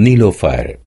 Nilofer